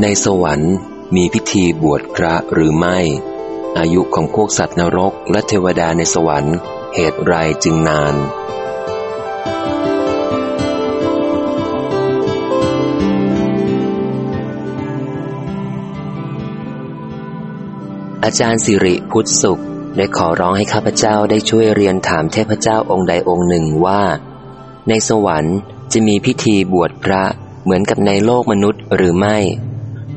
ในสวรรค์มีพิธีบวชพระหรือไม่ อายุของพวกสัตว์นรกและเทวดาในสวรรค์เหตุไรจึงนาน อาจารย์สิริพุทธสุขได้ขอร้องให้ข้าพเจ้าได้ช่วยเรียนถามเทพเจ้าองค์ใดองค์หนึ่งว่า ในสวรรค์จะมีพิธีบวชพระเหมือนกับในโลกมนุษย์หรือไม่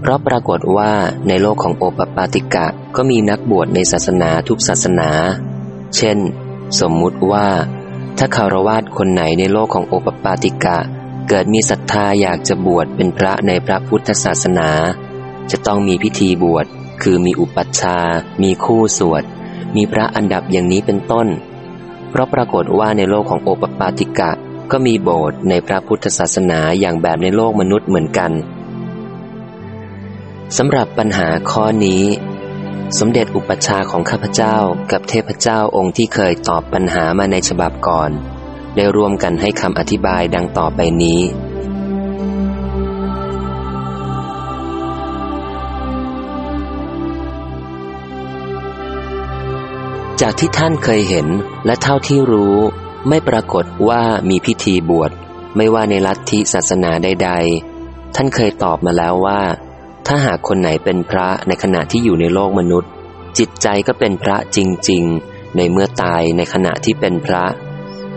เพราะปรากฏว่าในโลกของโอปปาติกะก็มีนักบวชในศาสนาทุกศาสนา เช่น สมมุติว่า ถ้าคารวาสคนไหนในโลกของโอปปาติกะ เกิดมีศรัทธาอยากจะบวชเป็นพระในพระพุทธศาสนา จะต้องมีพิธีบวช คือมีอุปัชฌาย์มีคู่สวด มีพระอันดับอย่างนี้เป็นต้น เพราะปรากฏว่าในโลกของโอปปาติกะ ก็มีโบสถ์ในพระพุทธศาสนาอย่างแบบในโลกมนุษย์เหมือนกัน สำหรับปัญหาข้อนี้ สมเด็จอุปชาของข้าพเจ้ากับเทพเจ้าองค์ที่เคยตอบปัญหามาในฉบับก่อน ได้ร่วมกันให้คำอธิบายดังต่อไปนี้ จากที่ท่านเคยเห็นและเท่าที่รู้ ไม่ปรากฏว่ามีพิธีบวชไม่ว่าในลัทธิศาสนาใด ๆ ท่านเคยตอบมาแล้วว่า ถ้าหากคนไหนเป็นพระในขณะที่อยู่ในโลกมนุษย์ จิตใจก็เป็นพระจริง ๆ ในเมื่อตายในขณะที่เป็นพระ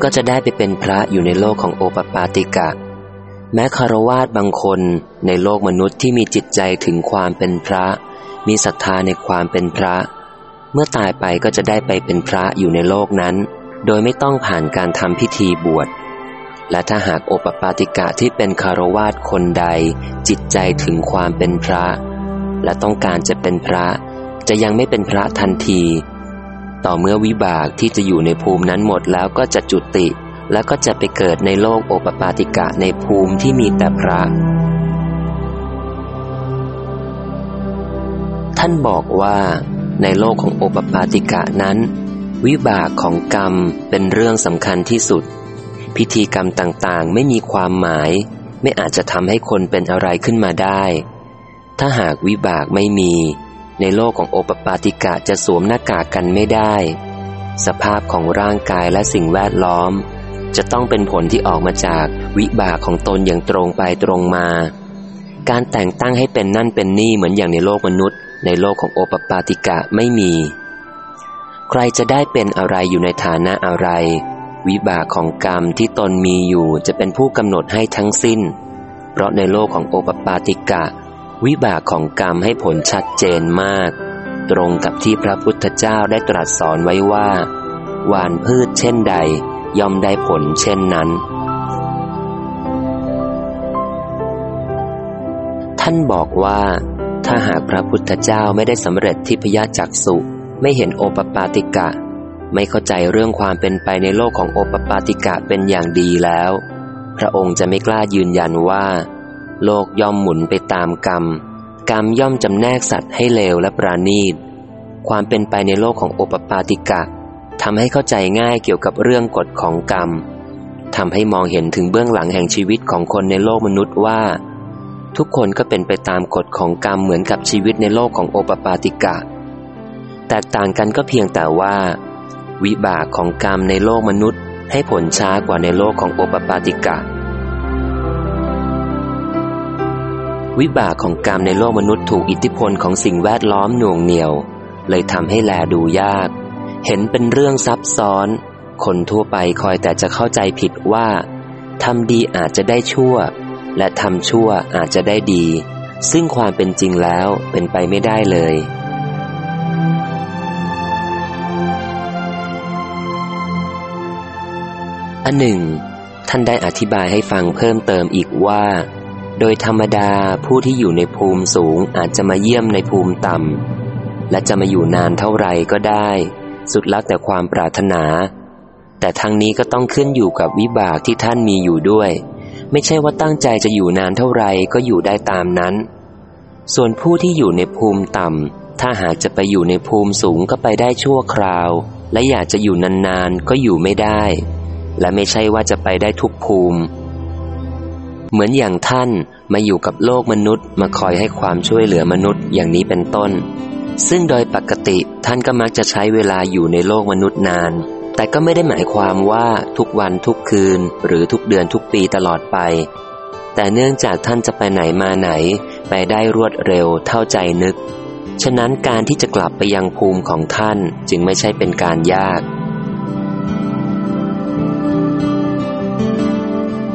ก็จะได้ไปเป็นพระอยู่ในโลกของโอปปาติกะ แม้คารวาสบางคนในโลกมนุษย์ที่มีจิตใจถึงความเป็นพระ มีศรัทธาในความเป็นพระ เมื่อตายไปก็จะได้ไปเป็นพระอยู่ในโลกนั้น โดยไม่ต้องผ่านการทำพิธีบวช และถ้าหากโอปปาติกะที่เป็นคารวาสคนใด จิตใจถึงความเป็นพระ และต้องการจะเป็นพระ จะยังไม่เป็นพระทันที ต่อเมื่อวิบากที่จะอยู่ในภูมินั้นหมดแล้วก็จะจุติ แล้วก็จะไปเกิดในโลกโอปปาติกะในภูมิที่มีแต่พระ ท่านบอกว่า ในโลกของโอปปาติกะนั้น วิบากของกรรมเป็นเรื่องสำคัญที่สุด พิธีกรรมต่างๆ ไม่มีความหมาย ไม่อาจจะทำให้คนเป็นอะไรขึ้นมาได้ ถ้าหากวิบากไม่มี ในโลกของโอปปาติกะจะสวมหน้ากากกันไม่ได้ สภาพของร่างกายและสิ่งแวดล้อม จะต้องเป็นผลที่ออกมาจากวิบากของตนอย่างตรงไปตรงมา การแต่งตั้งให้เป็นนั่นเป็นนี่เหมือนอย่างในโลกมนุษย์ ในโลกของโอปปาติกะไม่มี ใครจะได้เป็นอะไรอยู่ในฐานะอะไร วิบากของกรรมที่ตนมีอยู่จะเป็นผู้กำหนดให้ทั้งสิ้น เพราะในโลกของโอปปาติกะ วิบากของกรรมให้ผลชัดเจนมาก ตรงกับที่พระพุทธเจ้าได้ตรัสสอนไว้ว่า หวานพืชเช่นใด ย่อมได้ผลเช่นนั้น ท่านบอกว่า ถ้าหากพระพุทธเจ้าไม่ได้สำเร็จทิพยจักสุไม่เห็นโอปปาติกะ ไม่เข้าใจเรื่องความเป็นไปในโลกของโอปปาติกะเป็นอย่างดีแล้ว พระองค์จะไม่กล้ายืนยันว่า โลกย่อมหมุนไปตามกรรม กรรมย่อมจำแนกสัตว์ให้เลวและปราณีต ความเป็นไปในโลกของโอปปาติกะทำให้เข้าใจง่ายเกี่ยวกับเรื่องกฎของกรรมทำให้มองเห็นถึงเบื้องหลังแห่งชีวิตของคนในโลกมนุษย์ว่า ทุกคนก็เป็นไปตามกฎของกรรมเหมือนกับชีวิตในโลกของโอปปาติกะ แตกต่างกันก็เพียงแต่ว่า วิบากของกรรมในโลกมนุษย์ ให้ผลช้ากว่าในโลกของโอปปาติกะ วิบากของกรรมในโลกมนุษย์ถูกอิทธิพลของสิ่งแวดล้อมหน่วงเหนียว เลยทำให้แลดูยาก เห็นเป็นเรื่องซับซ้อน คนทั่วไปคอยแต่จะเข้าใจผิดว่าทำดีอาจจะได้ชั่ว และทำชั่วอาจจะได้ดี ซึ่งความเป็นจริงแล้วเป็นไปไม่ได้เลย อันหนึ่ง ท่านได้อธิบายให้ฟังเพิ่มเติมอีกว่า โดยธรรมดาผู้ที่อยู่ในภูมิสูงอาจจะมาเยี่ยมในภูมิต่ำและจะมาอยู่นานเท่าไรก็ได้ สุดแลักแต่ความปรารถนา แต่ทั้งนี้ก็ต้องขึ้นอยู่กับวิบากที่ท่านมีอยู่ด้วย ไม่ใช่ว่าตั้งใจจะอยู่นานเท่าไรก็อยู่ได้ตามนั้น ส่วนผู้ที่อยู่ในภูมิต่ำถ้าหากจะไปอยู่ในภูมิสูงก็ไปได้ชั่วคราว และอยากจะอยู่นานๆก็อยู่ไม่ได้ และไม่ใช่ว่าจะไปได้ทุกภูมิ เหมือนอย่างท่านมาอยู่กับโลกมนุษย์ มาคอยให้ความช่วยเหลือมนุษย์อย่างนี้เป็นต้น ซึ่งโดยปกติท่านก็มักจะใช้เวลาอยู่ในโลกมนุษย์นาน แต่ก็ไม่ได้หมายความว่าทุกวันทุกคืน หรือทุกเดือนทุกปีตลอดไป แต่เนื่องจากท่านจะไปไหนมาไหน ไปได้รวดเร็วเท่าใจนึก ฉะนั้นการที่จะกลับไปยังภูมิของท่านจึงไม่ใช่เป็นการยาก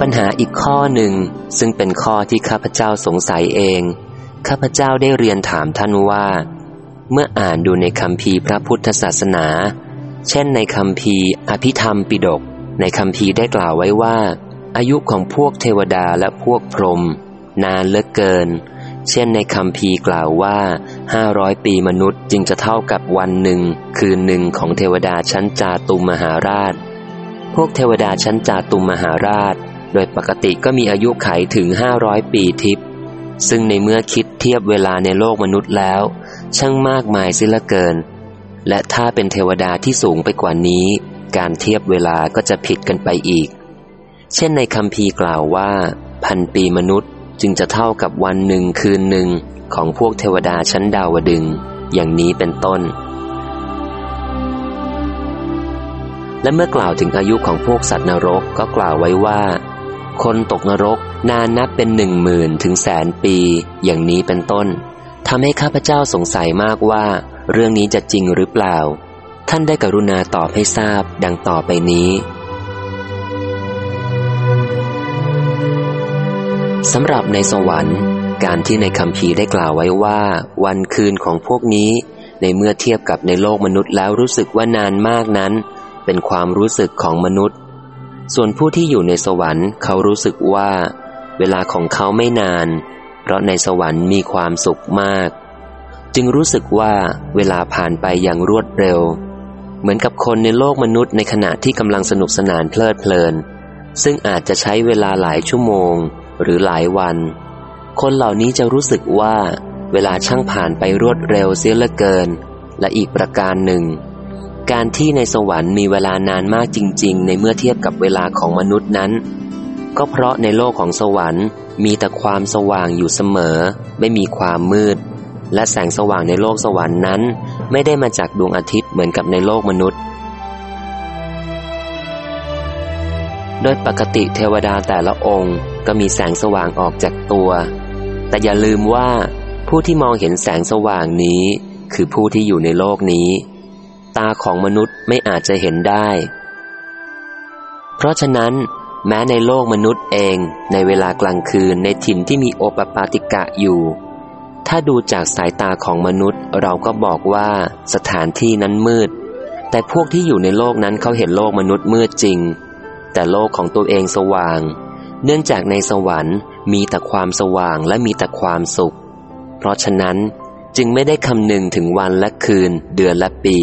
ปัญหาอีกข้อหนึ่ง ซึ่งเป็นข้อที่ข้าพเจ้าสงสัยเอง ข้าพเจ้าได้เรียนถามท่านว่า เมื่ออ่านดูในคำพีพระพุทธศาสนา เช่นในคำพีอภิธรรมปิดก ในคำพีได้กล่าวไว้ว่า อายุของพวกเทวดาและพวกพรหมนานเหลือเกิน เช่นในคำพีกล่าวว่าห้าร้อยปีมนุษย์จึงจะเท่ากับวันหนึ่ง คืนหนึ่งของเทวดาชั้นจาตุมมหาราช พวกเทวดาชั้นจาตุมมหาราช โดยปกติก็มีอายุไขถึง 500 ปีทิพย์ซึ่งในเมื่อคิดเทียบเวลาในโลกมนุษย์แล้ว ช่างมากมายสิละเกิน และถ้าเป็นเทวดาที่สูงไปกว่านี้ การเทียบเวลาก็จะผิดกันไปอีก เช่นในคำพีกล่าวว่า พันปีมนุษย์จึงจะเท่ากับวันหนึ่งคืนหนึ่งของพวกเทวดาชั้นดาวดึง อย่างนี้เป็นต้น และเมื่อกล่าวถึงอายุของพวกสัตว์นรกก็กล่าวไว้ว่า คนตกนรกนานนับเป็นหนึ่งหมื่นถึงแสนปี อย่างนี้เป็นต้นทำให้ข้าพเจ้าสงสัยมากว่า เรื่องนี้จะจริงหรือเปล่า ท่านได้กรุณาตอบให้ทราบดังต่อไปนี้สำหรับในสวรรค์ การที่ในคำพีได้กล่าวไว้ว่า วันคืนของพวกนี้ ในเมื่อเทียบกับในโลกมนุษย์แล้วรู้สึกว่านานมากนั้น เป็นความรู้สึกของมนุษย์ ส่วนผู้ที่อยู่ในสวรรค์เขารู้สึกว่า เวลาของเขาไม่นาน เพราะในสวรรค์มีความสุขมาก จึงรู้สึกว่าเวลาผ่านไปอย่างรวดเร็ว เหมือนกับคนในโลกมนุษย์ในขณะที่กำลังสนุกสนานเพลิดเพลิน ซึ่งอาจจะใช้เวลาหลายชั่วโมง หรือหลายวัน คนเหล่านี้จะรู้สึกว่า เวลาช่างผ่านไปรวดเร็วเสียเหลือเกิน และอีกประการหนึ่ง การที่ในสวรรค์มีเวลานานมากจริง ๆ ในเมื่อเทียบกับเวลาของมนุษย์นั้น ก็เพราะในโลกของสวรรค์ มีแต่ความสว่างอยู่เสมอ ไม่มีความมืด และแสงสว่างในโลกสวรรค์นั้น ไม่ได้มาจากดวงอาทิตย์เหมือนกับในโลกมนุษย์ โดยปกติเทวดาแต่ละองค์ก็มีแสงสว่างออกจากตัว แต่อย่าลืมว่า ผู้ที่มองเห็นแสงสว่างนี้ คือผู้ที่อยู่ในโลกนี้ ตาของมนุษย์ไม่อาจจะเห็นได้ เพราะฉะนั้น แม้ในโลกมนุษย์เองในเวลากลางคืนในถิ่นที่มีโอปปาติกะอยู่ ถ้าดูจากสายตาของมนุษย์เราก็บอกว่าสถานที่นั้นมืด แต่พวกที่อยู่ในโลกนั้นเขาเห็นโลกมนุษย์มืดจริง แต่โลกของตัวเองสว่าง เนื่องจากในสวรรค์มีแต่ความสว่างและมีแต่ความสุข เพราะฉะนั้นจึงไม่ได้คำนึงถึงวันและคืน เดือนและปี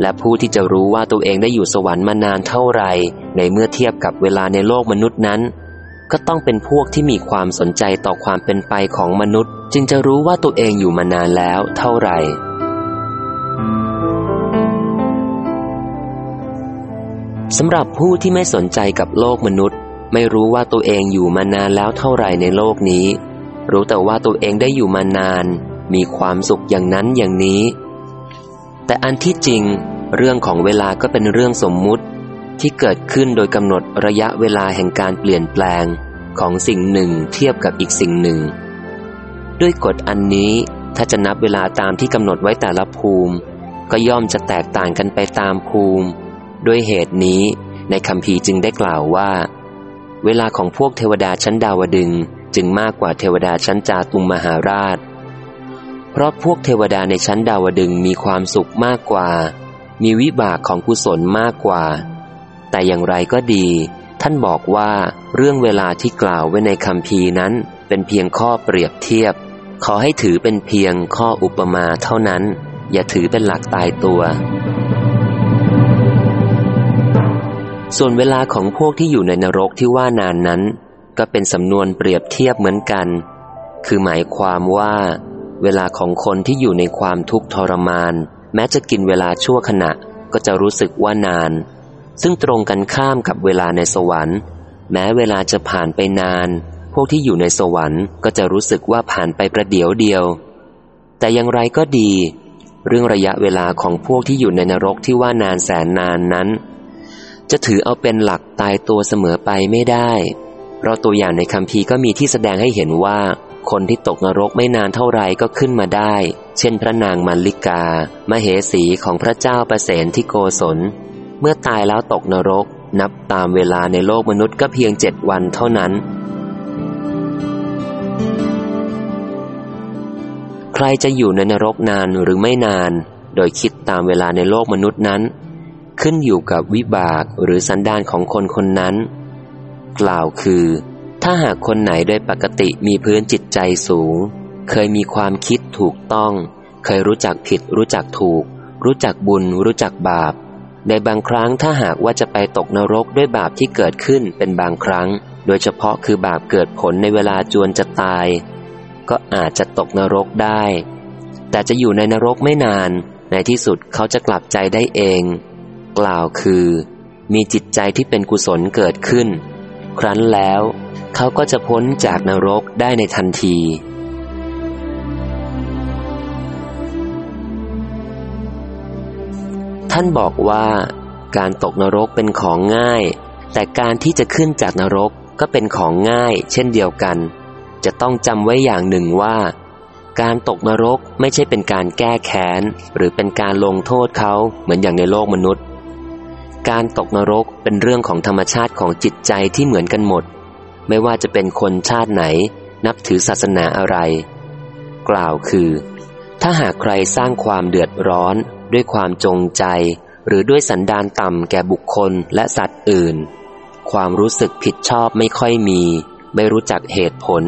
และผู้ที่จะรู้ว่าตัวเองได้อยู่สวรรค์มานานเท่าไหร่ในเมื่อเทียบกับเวลาในโลกมนุษย์นั้น ก็ต้องเป็นพวกที่มีความสนใจต่อความเป็นไปของมนุษย์ จึงจะรู้ว่าตัวเองอยู่มานานแล้วเท่าไหร่สำหรับผู้ที่ไม่สนใจกับโลกมนุษย์ ไม่รู้ว่าตัวเองอยู่มานานแล้วเท่าไหร่ในโลกนี้ รู้แต่ว่าตัวเองได้อยู่มานาน มีความสุขอย่างนั้นอย่างนี้ แต่อันที่จริง เรื่องของเวลาก็เป็นเรื่องสมมุติ ที่เกิดขึ้นโดยกำหนดระยะเวลาแห่งการเปลี่ยนแปลงของสิ่งหนึ่งเทียบกับอีกสิ่งหนึ่ง ด้วยกฎอันนี้ถ้าจะนับเวลาตามที่กำหนดไว้แต่ละภูมิ ก็ย่อมจะแตกต่างกันไปตามภูมิ ด้วยเหตุนี้ในคำพีจึงได้กล่าวว่า เวลาของพวกเทวดาชั้นดาวดึงจึงมากกว่าเทวดาชั้นจาตุมมหาราช เพราะพวกเทวดาในชั้นดาวดึงมีความสุขมากกว่า มีวิบากของกุศลมากกว่า แต่อย่างไรก็ดี ท่านบอกว่าเรื่องเวลาที่กล่าวไว้ในคำพีนั้น เป็นเพียงข้อเปรียบเทียบ ขอให้ถือเป็นเพียงข้ออุปมาเท่านั้น อย่าถือเป็นหลักตายตัว ส่วนเวลาของพวกที่อยู่ในนรกที่ว่านานนั้น ก็เป็นสำนวนเปรียบเทียบเหมือนกัน คือหมายความว่า เวลาของคนที่อยู่ในความทุกข์ทรมาน แม้จะกินเวลาชั่วขณะก็จะรู้สึกว่านาน ซึ่งตรงกันข้ามกับเวลาในสวรรค์ แม้เวลาจะผ่านไปนาน พวกที่อยู่ในสวรรค์ก็จะรู้สึกว่าผ่านไปประเดี๋ยวเดียว แต่อย่างไรก็ดี เรื่องระยะเวลาของพวกที่อยู่ในนรกที่ว่านานแสนนานนั้น จะถือเอาเป็นหลักตายตัวเสมอไปไม่ได้ เพราะตัวอย่างในคำพีก็มีที่แสดงให้เห็นว่า คนที่ตกนรกไม่นานเท่าไรก็ขึ้นมาได้ เช่นพระนางมัลลิกา มเหสีของพระเจ้าประเสนที่โกศล เมื่อตายแล้วตกนรก นับตามเวลาในโลกมนุษย์ก็เพียงเจ็ดวันเท่านั้น ใครจะอยู่ในนรกนานหรือไม่นาน โดยคิดตามเวลาในโลกมนุษย์นั้น ขึ้นอยู่กับวิบากหรือสันดานของคนคนนั้น กล่าวคือ ถ้าหากคนไหนโดยปกติมีพื้นจิตใจสูง เคยมีความคิดถูกต้อง เคยรู้จักผิด รู้จักถูก รู้จักบุญ รู้จักบาป ในบางครั้งถ้าหากว่าจะไปตกนรกด้วยบาปที่เกิดขึ้นเป็นบางครั้ง โดยเฉพาะคือบาปเกิดผลในเวลาจวนจะตาย ก็อาจจะตกนรกได้ แต่จะอยู่ในนรกไม่นาน ในที่สุดเขาจะกลับใจได้เอง กล่าวคือ มีจิตใจที่เป็นกุศลเกิดขึ้น ครั้นแล้ว เขาก็จะพ้นจากนรกได้ในทันที ท่านบอกว่าการตกนรกเป็นของง่าย แต่การที่จะขึ้นจากนรกก็เป็นของง่ายเช่นเดียวกัน จะต้องจำไว้อย่างหนึ่งว่า การตกนรกไม่ใช่เป็นการแก้แค้น หรือเป็นการลงโทษเขาเหมือนอย่างในโลกมนุษย์ การตกนรกเป็นเรื่องของธรรมชาติของจิตใจที่เหมือนกันหมด ไม่ว่าจะเป็นคนชาติไหน นับถือศาสนาอะไร กล่าวคือ ถ้าหากใครสร้างความเดือดร้อน ด้วยความจงใจ หรือด้วยสันดานต่ำแก่บุคคลและสัตว์อื่น ความรู้สึกผิดชอบไม่ค่อยมี ไม่รู้จักเหตุผล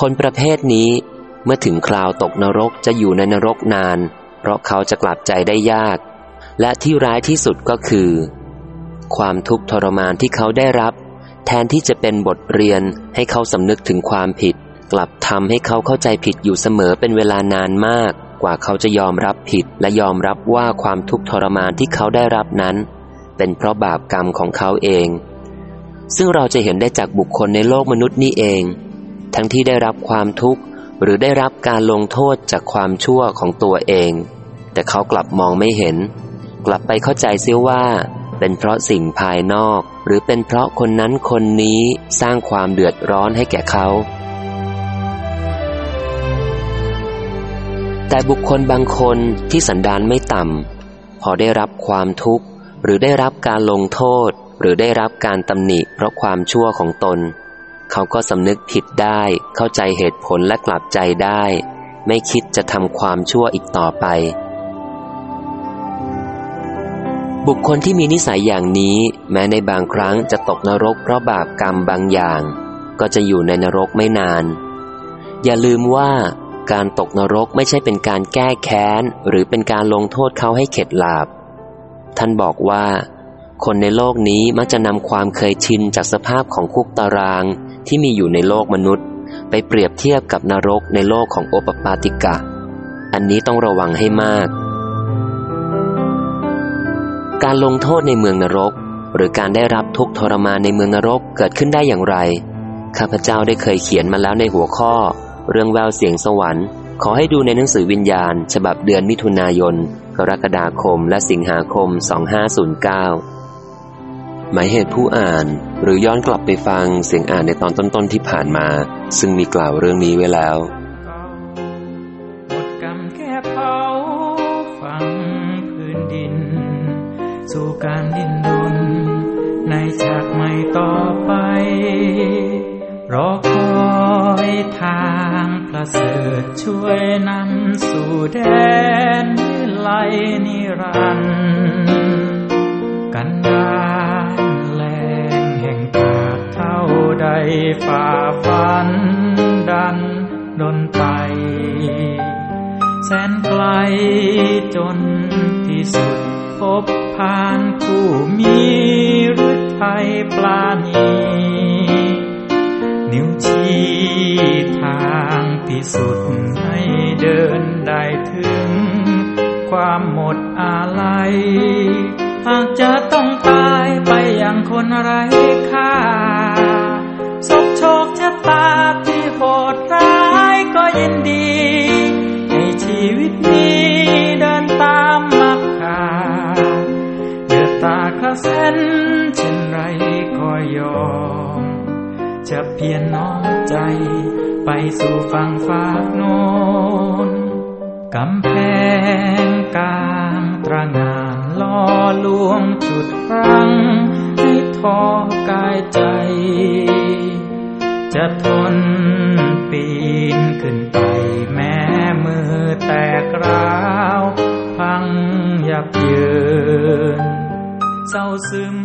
คนประเภทนี้เมื่อถึงคราวตกนรกจะอยู่ในนรกนาน เพราะเขาจะกลับใจได้ยาก และที่ร้ายที่สุดก็คือ ความทุกข์ทรมานที่เขาได้รับ แทนที่จะเป็นบทเรียนให้เขาสำนึกถึงความผิด กลับทำให้เขาเข้าใจผิดอยู่เสมอเป็นเวลานานมาก กว่าเขาจะยอมรับผิดและยอมรับว่าความทุกข์ทรมานที่เขาได้รับนั้น เป็นเพราะบาปกรรมของเขาเอง ซึ่งเราจะเห็นได้จากบุคคลในโลกมนุษย์นี้เอง ทั้งที่ได้รับความทุกข์หรือได้รับการลงโทษจากความชั่วของตัวเอง แต่เขากลับมองไม่เห็น กลับไปเข้าใจเสียว่า เป็นเพราะสิ่งภายนอก หรือเป็นเพราะคนนั้นคนนี้สร้างความเดือดร้อนให้แก่เขา แต่บุคคลบางคนที่สันดานไม่ต่ำ พอได้รับความทุกข์ หรือได้รับการลงโทษ หรือได้รับการตำหนิเพราะความชั่วของตน เขาก็สำนึกผิดได้ เข้าใจเหตุผลและกลับใจได้ ไม่คิดจะทำความชั่วอีกต่อไป บุคคลที่มีนิสัยอย่างนี้ แม้ในบางครั้งจะตกนรกเพราะบาปกรรมบางอย่าง ก็จะอยู่ในนรกไม่นาน อย่าลืมว่าการตกนรกไม่ใช่เป็นการแก้แค้น หรือเป็นการลงโทษเขาให้เข็ดหลาบ ท่านบอกว่า คนในโลกนี้มักจะนำความเคยชินจากสภาพของคุกตารางที่มีอยู่ในโลกมนุษย์ ไปเปรียบเทียบกับนรกในโลกของโอปปาติกะ อันนี้ต้องระวังให้มาก การลงโทษในเมืองนรก หรือการได้รับทุกทรมานในเมืองนรกเกิดขึ้นได้อย่างไร ข้าพเจ้าได้เคยเขียนมาแล้วในหัวข้อ เรื่องแววเสียงสวรรค์ ขอให้ดูในหนังสือวิญญาณ ฉบับเดือนมิถุนายน กรกฎาคม และสิงหาคม 2509 หมายเหตุผู้อ่านหรือย้อนกลับไปฟังเสียงอ่านในตอนต้นๆที่ผ่านมา ซึ่งมีกล่าวเรื่องนี้ไว้แล้ว สู่การดิ้นดุนในฉากใหม่ต่อไป รอคอยทางประเสริฐช่วยนำสู่แดนไลนิรันดร์กันดันแรงแห่งปาใดฝ่าฟันดันดนไป แสนไกลจนที่สุด พบผ่านผู้มีฤทธัยปลาณีนิ้วชี้ทางที่สุดให้เดินได้ถึง ความหมดอาลัยหากจะต้องตายไปอย่างคนไร้ค่าสบโชคชะตาที่โหดร้ายก็ยินดี จะเพียรน้อมใจ ไปสู่ฝั่งฝากโน้นกำแพงกลางตรงานล่อลวงจุดรังให้ท้อกายใจ จะทนปีนขึ้นไปแม้มือแตกร้าว พังยับเยินเศร้าซึม